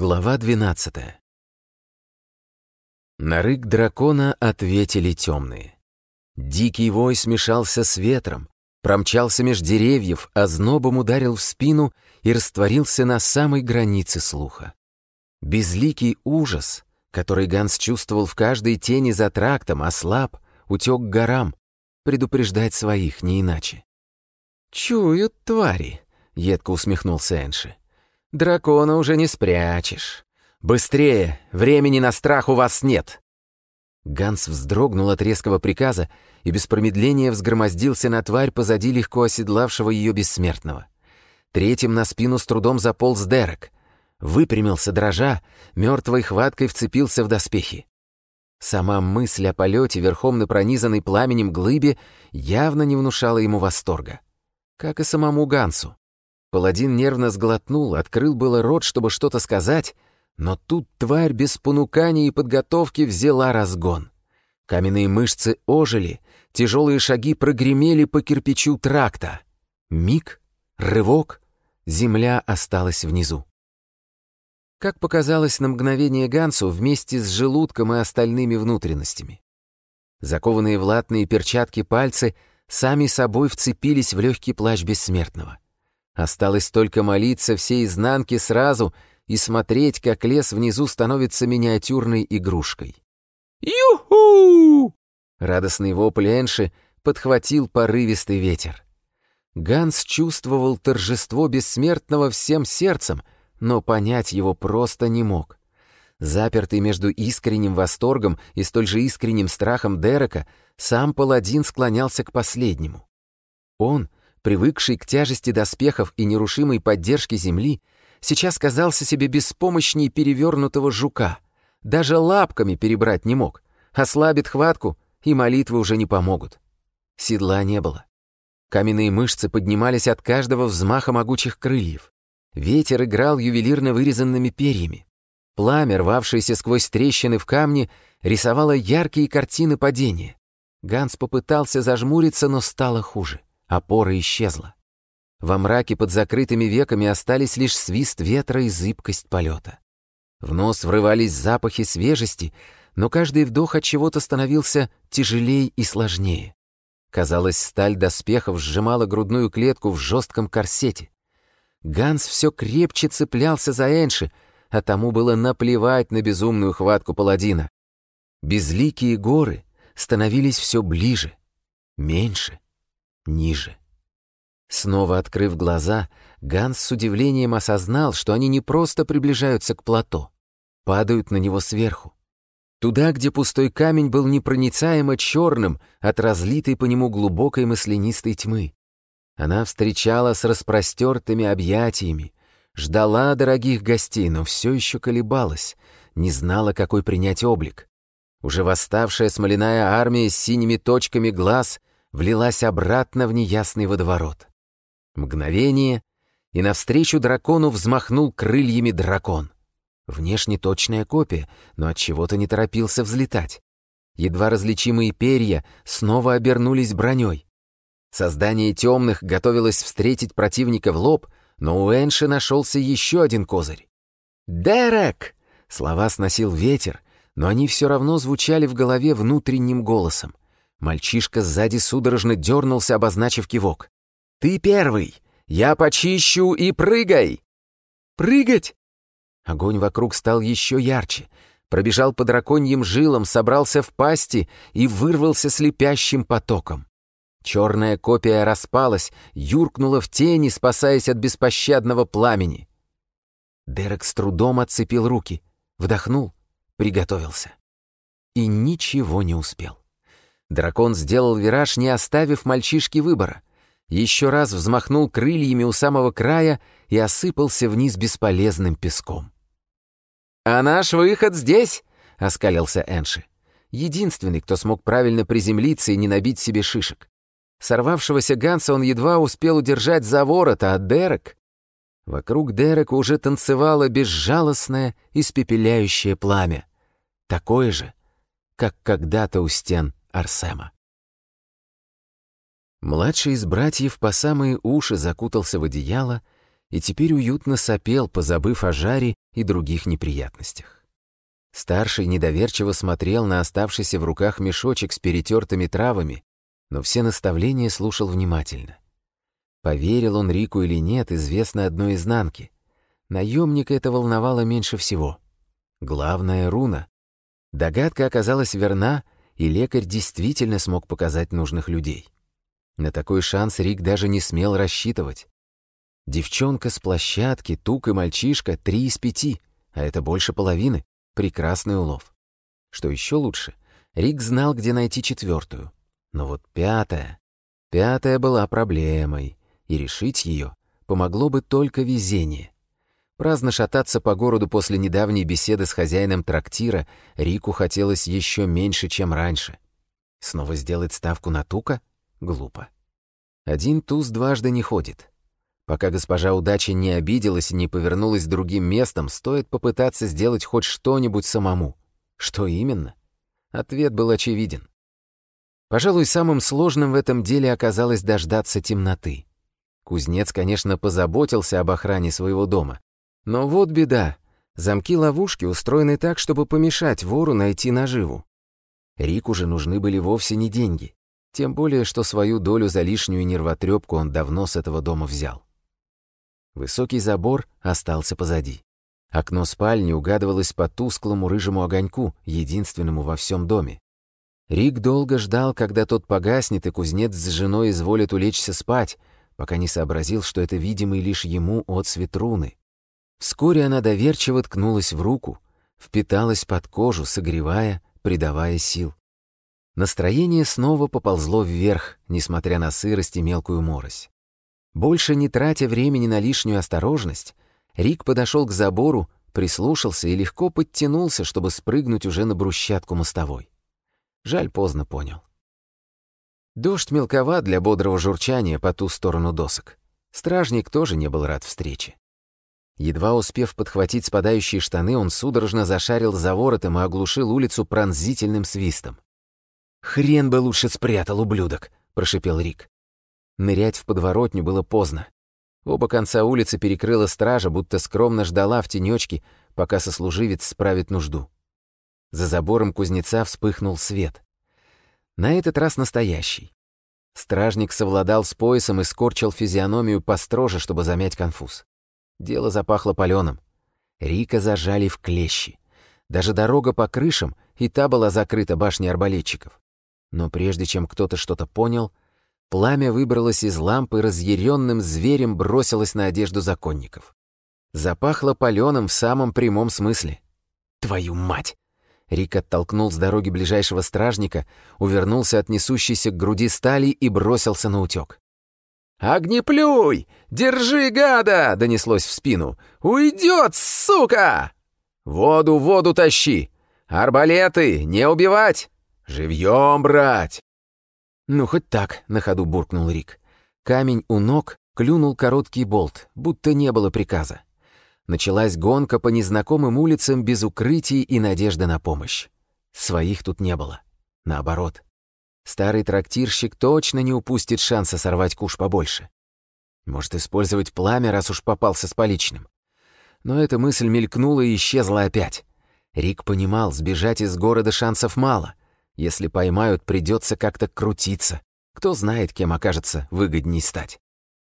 Глава 12. На рык дракона ответили темные. Дикий вой смешался с ветром, промчался меж деревьев, а знобом ударил в спину и растворился на самой границе слуха. Безликий ужас, который Ганс чувствовал в каждой тени за трактом, ослаб, утек к горам, предупреждать своих не иначе. «Чуют твари», — едко усмехнулся Энши. Дракона уже не спрячешь. Быстрее! Времени на страх у вас нет!» Ганс вздрогнул от резкого приказа и без промедления взгромоздился на тварь позади легко оседлавшего ее бессмертного. Третьим на спину с трудом заполз Дерек. Выпрямился дрожа, мертвой хваткой вцепился в доспехи. Сама мысль о полете верхом на пронизанной пламенем глыбе явно не внушала ему восторга. Как и самому Гансу. Паладин нервно сглотнул, открыл было рот, чтобы что-то сказать, но тут тварь без понукания и подготовки взяла разгон. Каменные мышцы ожили, тяжелые шаги прогремели по кирпичу тракта. Миг, рывок, земля осталась внизу. Как показалось на мгновение Гансу вместе с желудком и остальными внутренностями. Закованные в латные перчатки пальцы сами собой вцепились в легкий плащ бессмертного — Осталось только молиться всей изнанке сразу и смотреть, как лес внизу становится миниатюрной игрушкой. «Ю-ху!» Радостный вопль Энши подхватил порывистый ветер. Ганс чувствовал торжество бессмертного всем сердцем, но понять его просто не мог. Запертый между искренним восторгом и столь же искренним страхом Дерека, сам паладин склонялся к последнему. Он — привыкший к тяжести доспехов и нерушимой поддержке земли, сейчас казался себе беспомощней перевернутого жука. Даже лапками перебрать не мог. Ослабит хватку, и молитвы уже не помогут. Седла не было. Каменные мышцы поднимались от каждого взмаха могучих крыльев. Ветер играл ювелирно вырезанными перьями. Пламя, рвавшееся сквозь трещины в камне, рисовало яркие картины падения. Ганс попытался зажмуриться, но стало хуже опора исчезла. Во мраке под закрытыми веками остались лишь свист ветра и зыбкость полета. В нос врывались запахи свежести, но каждый вдох от чего-то становился тяжелее и сложнее. Казалось, сталь доспехов сжимала грудную клетку в жестком корсете. Ганс все крепче цеплялся за Энши, а тому было наплевать на безумную хватку паладина. Безликие горы становились все ближе, меньше — ниже. Снова открыв глаза, Ганс с удивлением осознал, что они не просто приближаются к плато, падают на него сверху. Туда, где пустой камень был непроницаемо черным от разлитой по нему глубокой мысленистой тьмы. Она встречала с распростертыми объятиями, ждала дорогих гостей, но все еще колебалась, не знала, какой принять облик. Уже восставшая смоляная армия с синими точками глаз влилась обратно в неясный водоворот. Мгновение, и навстречу дракону взмахнул крыльями дракон. Внешне точная копия, но от чего то не торопился взлетать. Едва различимые перья снова обернулись броней. Создание темных готовилось встретить противника в лоб, но у Энши нашелся еще один козырь. «Дерек!» Слова сносил ветер, но они все равно звучали в голове внутренним голосом. Мальчишка сзади судорожно дернулся, обозначив кивок. «Ты первый! Я почищу и прыгай!» «Прыгать!» Огонь вокруг стал еще ярче, пробежал по драконьим жилам, собрался в пасти и вырвался слепящим потоком. Черная копия распалась, юркнула в тени, спасаясь от беспощадного пламени. Дерек с трудом отцепил руки, вдохнул, приготовился. И ничего не успел. Дракон сделал вираж, не оставив мальчишке выбора. Еще раз взмахнул крыльями у самого края и осыпался вниз бесполезным песком. «А наш выход здесь!» — оскалился Энши. Единственный, кто смог правильно приземлиться и не набить себе шишек. Сорвавшегося Ганса он едва успел удержать за ворот, а Дерек... Вокруг Дерека уже танцевало безжалостное, испепеляющее пламя. Такое же, как когда-то у стен Арсема. Младший из братьев по самые уши закутался в одеяло и теперь уютно сопел, позабыв о жаре и других неприятностях. Старший недоверчиво смотрел на оставшийся в руках мешочек с перетертыми травами, но все наставления слушал внимательно. Поверил он Рику или нет, известно одной изнанки. Наемника это волновало меньше всего. Главное — руна. Догадка оказалась верна — и лекарь действительно смог показать нужных людей. На такой шанс Рик даже не смел рассчитывать. Девчонка с площадки, Тук и мальчишка — три из пяти, а это больше половины. Прекрасный улов. Что еще лучше, Рик знал, где найти четвертую. Но вот пятая... Пятая была проблемой, и решить ее помогло бы только везение — Праздно шататься по городу после недавней беседы с хозяином трактира Рику хотелось еще меньше, чем раньше. Снова сделать ставку на Тука? Глупо. Один туз дважды не ходит. Пока госпожа удачи не обиделась и не повернулась другим местом, стоит попытаться сделать хоть что-нибудь самому. Что именно? Ответ был очевиден. Пожалуй, самым сложным в этом деле оказалось дождаться темноты. Кузнец, конечно, позаботился об охране своего дома, но вот беда. Замки-ловушки устроены так, чтобы помешать вору найти наживу. Рику же нужны были вовсе не деньги. Тем более, что свою долю за лишнюю нервотрепку он давно с этого дома взял. Высокий забор остался позади. Окно спальни угадывалось по тусклому рыжему огоньку, единственному во всем доме. Рик долго ждал, когда тот погаснет, и кузнец с женой изволит улечься спать, пока не сообразил, что это видимый лишь ему от руны. Вскоре она доверчиво ткнулась в руку, впиталась под кожу, согревая, придавая сил. Настроение снова поползло вверх, несмотря на сырость и мелкую морось. Больше не тратя времени на лишнюю осторожность, Рик подошел к забору, прислушался и легко подтянулся, чтобы спрыгнуть уже на брусчатку мостовой. Жаль, поздно понял. Дождь мелковат для бодрого журчания по ту сторону досок. Стражник тоже не был рад встрече. Едва успев подхватить спадающие штаны, он судорожно зашарил за воротом и оглушил улицу пронзительным свистом. «Хрен бы лучше спрятал, ублюдок!» — прошипел Рик. Нырять в подворотню было поздно. Оба конца улицы перекрыла стража, будто скромно ждала в тенечке, пока сослуживец справит нужду. За забором кузнеца вспыхнул свет. На этот раз настоящий. Стражник совладал с поясом и скорчил физиономию построже, чтобы замять конфуз. Дело запахло паленым. Рика зажали в клещи. Даже дорога по крышам, и та была закрыта башней арбалетчиков. Но прежде чем кто-то что-то понял, пламя выбралось из лампы, разъяренным зверем бросилось на одежду законников. Запахло паленым в самом прямом смысле. «Твою мать!» Рик оттолкнул с дороги ближайшего стражника, увернулся от несущейся к груди стали и бросился на утёк. «Огнеплюй! Держи, гада!» — донеслось в спину. «Уйдет, сука!» «Воду, воду тащи! Арбалеты! Не убивать! Живьем брать!» «Ну, хоть так!» — на ходу буркнул Рик. Камень у ног клюнул короткий болт, будто не было приказа. Началась гонка по незнакомым улицам без укрытий и надежды на помощь. Своих тут не было. Наоборот — Старый трактирщик точно не упустит шанса сорвать куш побольше. Может использовать пламя, раз уж попался с поличным. Но эта мысль мелькнула и исчезла опять. Рик понимал, сбежать из города шансов мало. Если поймают, придется как-то крутиться. Кто знает, кем окажется выгодней стать.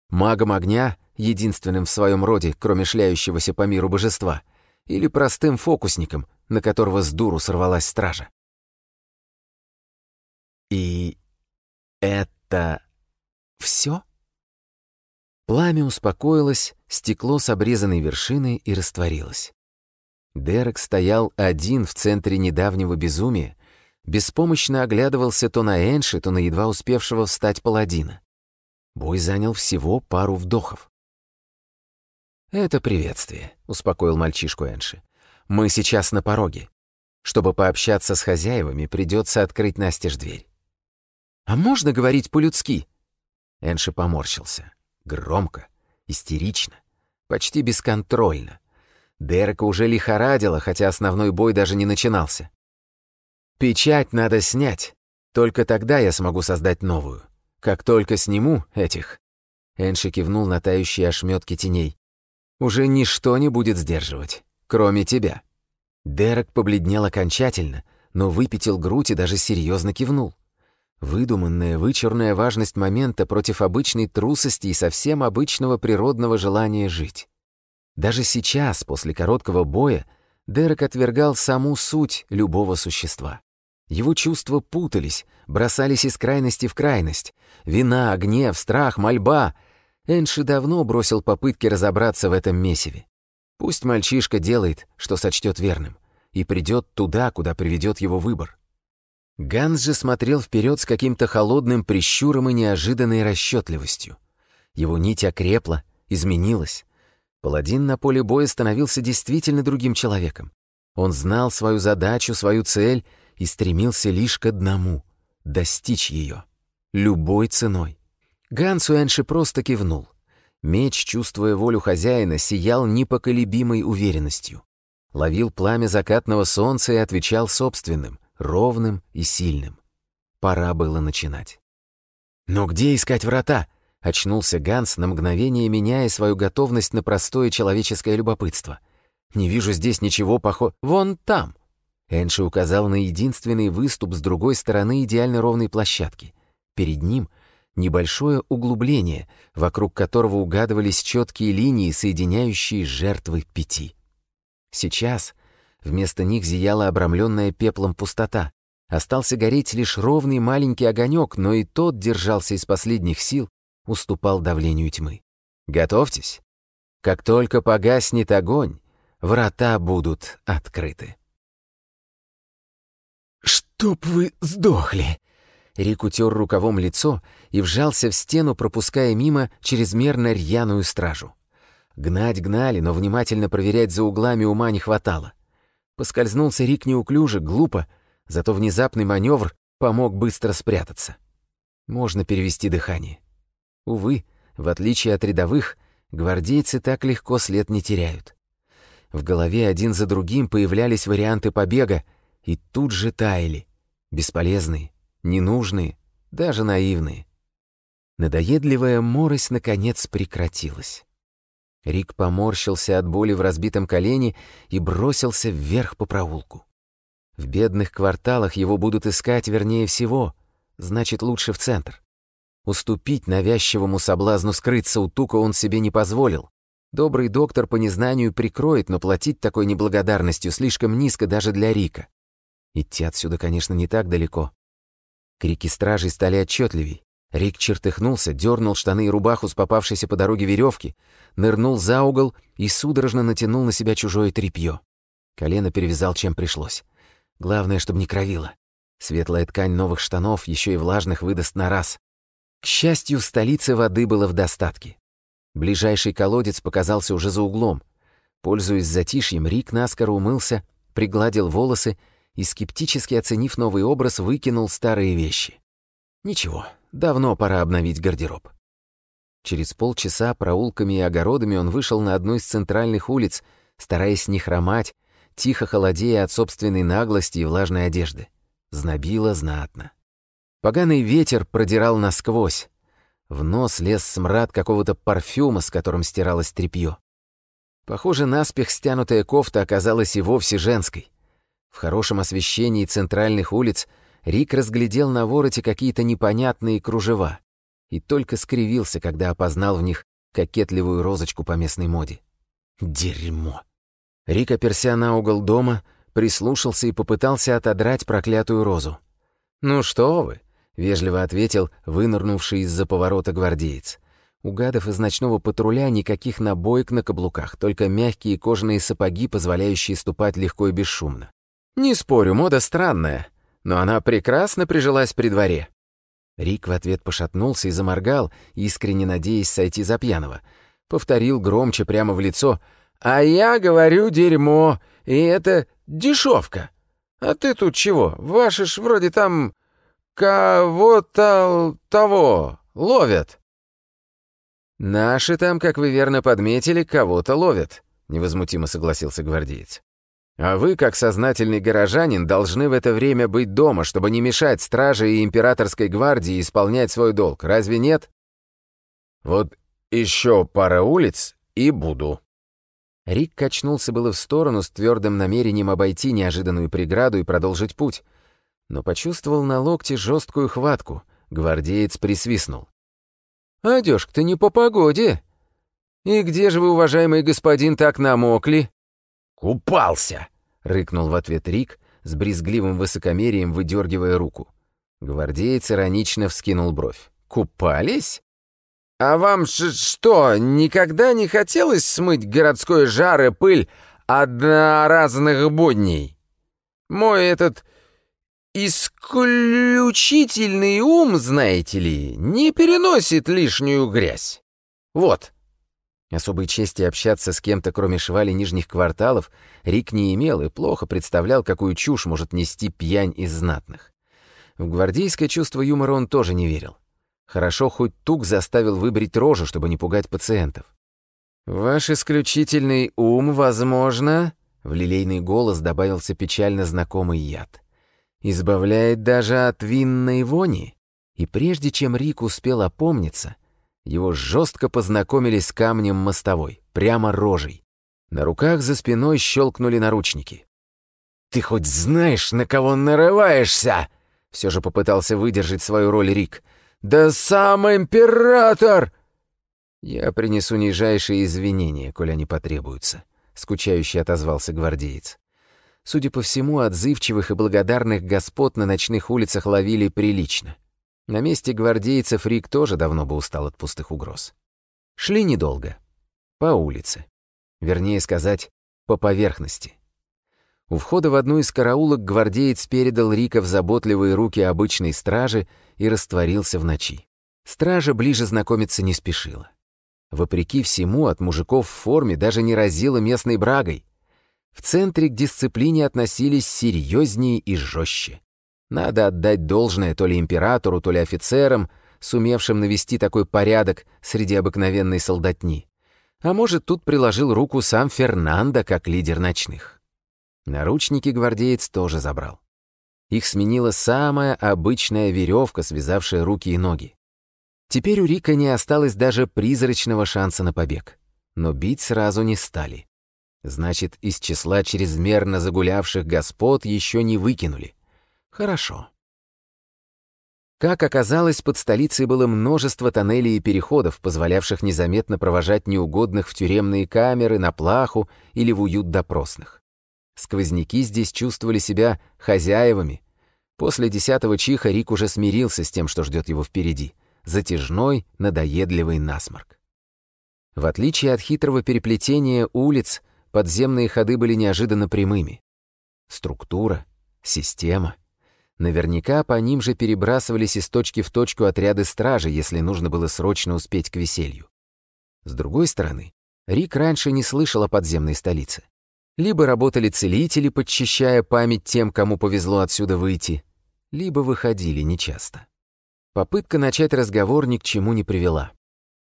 Магом огня, единственным в своем роде, кроме шляющегося по миру божества, или простым фокусником, на которого с дуру сорвалась стража. И это все? Пламя успокоилось, стекло с обрезанной вершины и растворилось. Дерек стоял один в центре недавнего безумия, беспомощно оглядывался то на Энши, то на едва успевшего встать паладина. Бой занял всего пару вдохов. «Это приветствие», — успокоил мальчишку Энши. «Мы сейчас на пороге. Чтобы пообщаться с хозяевами, придется открыть настежь дверь. «А можно говорить по-людски?» Энши поморщился. Громко, истерично, почти бесконтрольно. Дерека уже лихорадило, хотя основной бой даже не начинался. «Печать надо снять. Только тогда я смогу создать новую. Как только сниму этих...» Энши кивнул на тающие ошметки теней. «Уже ничто не будет сдерживать, кроме тебя». Дерек побледнел окончательно, но выпятил грудь и даже серьезно кивнул. Выдуманная, вычурная важность момента против обычной трусости и совсем обычного природного желания жить. Даже сейчас, после короткого боя, Дерек отвергал саму суть любого существа. Его чувства путались, бросались из крайности в крайность. Вина, гнев, страх, мольба. Энши давно бросил попытки разобраться в этом месиве. Пусть мальчишка делает, что сочтет верным, и придет туда, куда приведет его выбор. Ганс же смотрел вперед с каким-то холодным прищуром и неожиданной расчетливостью. Его нить окрепла, изменилась. Паладин на поле боя становился действительно другим человеком. Он знал свою задачу, свою цель и стремился лишь к одному — достичь ее. Любой ценой. Ганс Уэнши просто кивнул. Меч, чувствуя волю хозяина, сиял непоколебимой уверенностью. Ловил пламя закатного солнца и отвечал собственным — ровным и сильным. Пора было начинать. «Но где искать врата?» — очнулся Ганс на мгновение, меняя свою готовность на простое человеческое любопытство. «Не вижу здесь ничего похожего. Вон там!» Энши указал на единственный выступ с другой стороны идеально ровной площадки. Перед ним — небольшое углубление, вокруг которого угадывались четкие линии, соединяющие жертвы пяти. Сейчас — Вместо них зияла обрамленная пеплом пустота. Остался гореть лишь ровный маленький огонек, но и тот держался из последних сил, уступал давлению тьмы. Готовьтесь. Как только погаснет огонь, врата будут открыты. «Чтоб вы сдохли!» Рик утер рукавом лицо и вжался в стену, пропуская мимо чрезмерно рьяную стражу. Гнать гнали, но внимательно проверять за углами ума не хватало. Поскользнулся Рик неуклюже, глупо, зато внезапный маневр помог быстро спрятаться. Можно перевести дыхание. Увы, в отличие от рядовых, гвардейцы так легко след не теряют. В голове один за другим появлялись варианты побега и тут же таяли. Бесполезные, ненужные, даже наивные. Надоедливая морось наконец прекратилась. Рик поморщился от боли в разбитом колене и бросился вверх по проулку. В бедных кварталах его будут искать вернее всего, значит, лучше в центр. Уступить навязчивому соблазну скрыться у Тука он себе не позволил. Добрый доктор по незнанию прикроет, но платить такой неблагодарностью слишком низко даже для Рика. Идти отсюда, конечно, не так далеко. Крики стражей стали отчетливей. Рик чертыхнулся, дернул штаны и рубаху с попавшейся по дороге веревки, нырнул за угол и судорожно натянул на себя чужое тряпье. Колено перевязал, чем пришлось. Главное, чтобы не кровило. Светлая ткань новых штанов, еще и влажных, выдаст на раз. К счастью, в столице воды было в достатке. Ближайший колодец показался уже за углом. Пользуясь затишьем, Рик наскоро умылся, пригладил волосы и, скептически оценив новый образ, выкинул старые вещи. Ничего, Давно пора обновить гардероб. Через полчаса проулками и огородами он вышел на одну из центральных улиц, стараясь не хромать, тихо холодея от собственной наглости и влажной одежды. Знобило знатно. Поганый ветер продирал насквозь. В нос лез смрад какого-то парфюма, с которым стиралось тряпье. Похоже, наспех стянутая кофта оказалась и вовсе женской. В хорошем освещении центральных улиц — Рик разглядел на вороте какие-то непонятные кружева и только скривился, когда опознал в них кокетливую розочку по местной моде. Дерьмо! Рик, оперся на угол дома, прислушался и попытался отодрать проклятую розу. «Ну что вы!» — вежливо ответил вынырнувший из-за поворота гвардеец. У гадов из ночного патруля никаких набоек на каблуках, только мягкие кожаные сапоги, позволяющие ступать легко и бесшумно. «Не спорю, мода странная, но она прекрасно прижилась при дворе». Рик в ответ пошатнулся и заморгал, искренне надеясь сойти за пьяного. Повторил громче прямо в лицо. «А я говорю дерьмо, и это дешевка. А ты тут чего? Ваши ж вроде там кого-то того ловят». «Наши там, как вы верно подметили, кого-то ловят», — невозмутимо согласился гвардеец. А вы, как сознательный горожанин, должны в это время быть дома, чтобы не мешать страже и императорской гвардии исполнять свой долг, разве нет? Вот еще пара улиц и буду. Рик качнулся было в сторону с твердым намерением обойти неожиданную преграду и продолжить путь, но почувствовал на локте жесткую хватку. Гвардеец присвистнул. «Одежка-то не по погоде!» «И где же вы, уважаемый господин, так намокли?» «Купался!» — рыкнул в ответ Рик с брезгливым высокомерием, выдергивая руку. Гвардеец иронично вскинул бровь. «Купались? А вам что, никогда не хотелось смыть городской жар и пыль одноразных будней? Мой этот исключительный ум, знаете ли, не переносит лишнюю грязь. Вот». Особой чести общаться с кем-то, кроме швали нижних кварталов, Рик не имел и плохо представлял, какую чушь может нести пьянь из знатных. В гвардейское чувство юмора он тоже не верил. Хорошо хоть Тук заставил выбрить рожу, чтобы не пугать пациентов. «Ваш исключительный ум, возможно...» В лилейный голос добавился печально знакомый яд. «Избавляет даже от винной вони?» И прежде чем Рик успел опомниться, его жестко познакомили с камнем мостовой, прямо рожей. На руках за спиной щелкнули наручники. «Ты хоть знаешь, на кого нарываешься?» Все же попытался выдержать свою роль Рик. «Да сам император!» «Я принесу нижайшие извинения, коль они потребуются», — скучающе отозвался гвардеец. Судя по всему, отзывчивых и благодарных господ на ночных улицах ловили прилично — на месте гвардейца Рик тоже давно бы устал от пустых угроз. Шли недолго. По улице. Вернее сказать, по поверхности. У входа в одну из караулок гвардеец передал Рика в заботливые руки обычной стражи и растворился в ночи. Стража ближе знакомиться не спешила. Вопреки всему, от мужиков в форме даже не разило местной брагой. В центре к дисциплине относились серьезнее и жестче. Надо отдать должное то ли императору, то ли офицерам, сумевшим навести такой порядок среди обыкновенной солдатни. А может, тут приложил руку сам Фернандо как лидер ночных. Наручники гвардеец тоже забрал. Их сменила самая обычная веревка, связавшая руки и ноги. Теперь у Рика не осталось даже призрачного шанса на побег. Но бить сразу не стали. Значит, из числа чрезмерно загулявших господ еще не выкинули. Хорошо. Как оказалось, под столицей было множество тоннелей и переходов, позволявших незаметно провожать неугодных в тюремные камеры, на плаху или в уют допросных. Сквозняки здесь чувствовали себя хозяевами. После десятого чиха Рик уже смирился с тем, что ждет его впереди. Затяжной, надоедливый насморк. В отличие от хитрого переплетения улиц, подземные ходы были неожиданно прямыми. Структура, система, Наверняка по ним же перебрасывались из точки в точку отряды стражи, если нужно было срочно успеть к веселью. С другой стороны, Рик раньше не слышал о подземной столице. Либо работали целители, подчищая память тем, кому повезло отсюда выйти, либо выходили нечасто. Попытка начать разговор ни к чему не привела.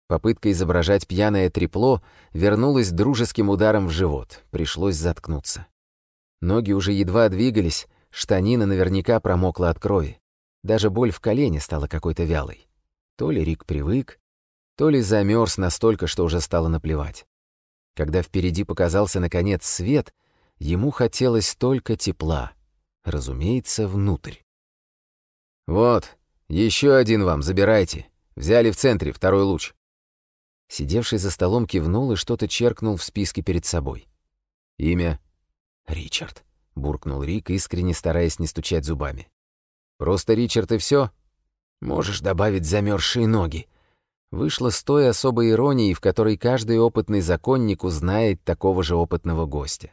Попытка изображать пьяное трепло вернулась дружеским ударом в живот, пришлось заткнуться. Ноги уже едва двигались, Штанина наверняка промокла от крови. Даже боль в колене стала какой-то вялой. То ли Рик привык, то ли замерз настолько, что уже стало наплевать. Когда впереди показался, наконец, свет, ему хотелось только тепла. Разумеется, внутрь. «Вот, еще один вам, забирайте. Взяли в центре, второй луч». Сидевший за столом кивнул и что-то черкнул в списке перед собой. «Имя?» «Ричард». — буркнул Рик, искренне стараясь не стучать зубами. «Просто, Ричард, и все. Можешь добавить замерзшие ноги». Вышло с той особой иронией, в которой каждый опытный законник узнает такого же опытного гостя.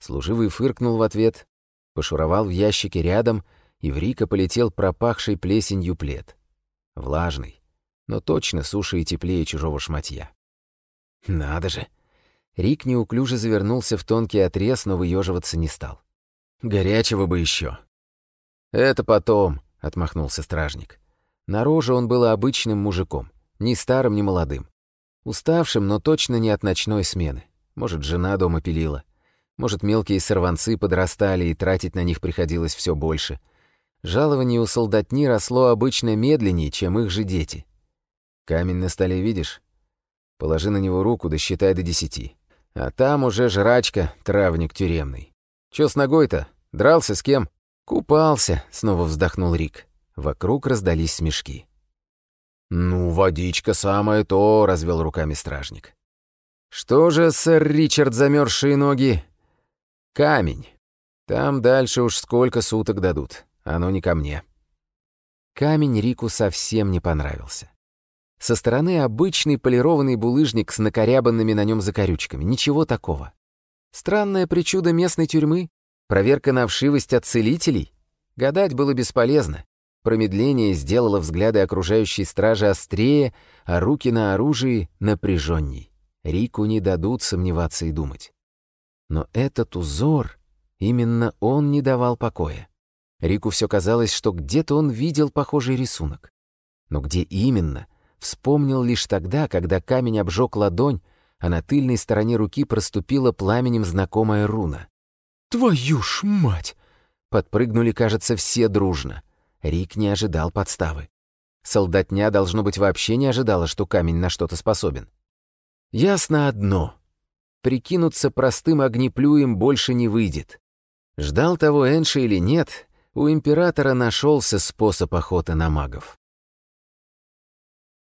Служивый фыркнул в ответ, пошуровал в ящике рядом, и в Рика полетел пропахший плесенью плед. Влажный, но точно суше и теплее чужого шматья. «Надо же!» Рик неуклюже завернулся в тонкий отрез, но выеживаться не стал. Горячего бы еще. «Это потом», — отмахнулся стражник. Наружу он был обычным мужиком, ни старым, ни молодым. Уставшим, но точно не от ночной смены. Может, жена дома пилила. Может, мелкие сорванцы подрастали, и тратить на них приходилось все больше. Жалование у солдатни росло обычно медленнее, чем их же дети. «Камень на столе видишь? Положи на него руку, досчитай да до десяти. А там уже жрачка, травник тюремный. Чё с ногой-то? Дрался с кем? Купался, снова вздохнул Рик. Вокруг раздались смешки. Ну, водичка самое то, развел руками стражник. Что же, сэр Ричард, замерзшие ноги? Камень. Там дальше уж сколько суток дадут. Оно не ко мне. Камень Рику совсем не понравился. Со стороны обычный полированный булыжник с накорябанными на нем закорючками. Ничего такого. Странная причуда местной тюрьмы Проверка на вшивость от целителей? Гадать было бесполезно. Промедление сделало взгляды окружающей стражи острее, а руки на оружии напряженней. Рику не дадут сомневаться и думать. Но этот узор, именно он не давал покоя. Рику все казалось, что где-то он видел похожий рисунок. Но где именно, вспомнил лишь тогда, когда камень обжег ладонь, а на тыльной стороне руки проступила пламенем знакомая руна. Твою ж мать!» Подпрыгнули, кажется, все дружно. Рик не ожидал подставы. Солдатня, должно быть, вообще не ожидала, что камень на что-то способен. Ясно одно. Прикинуться простым огнеплюем больше не выйдет. Ждал того Энши или нет, у императора нашелся способ охоты на магов.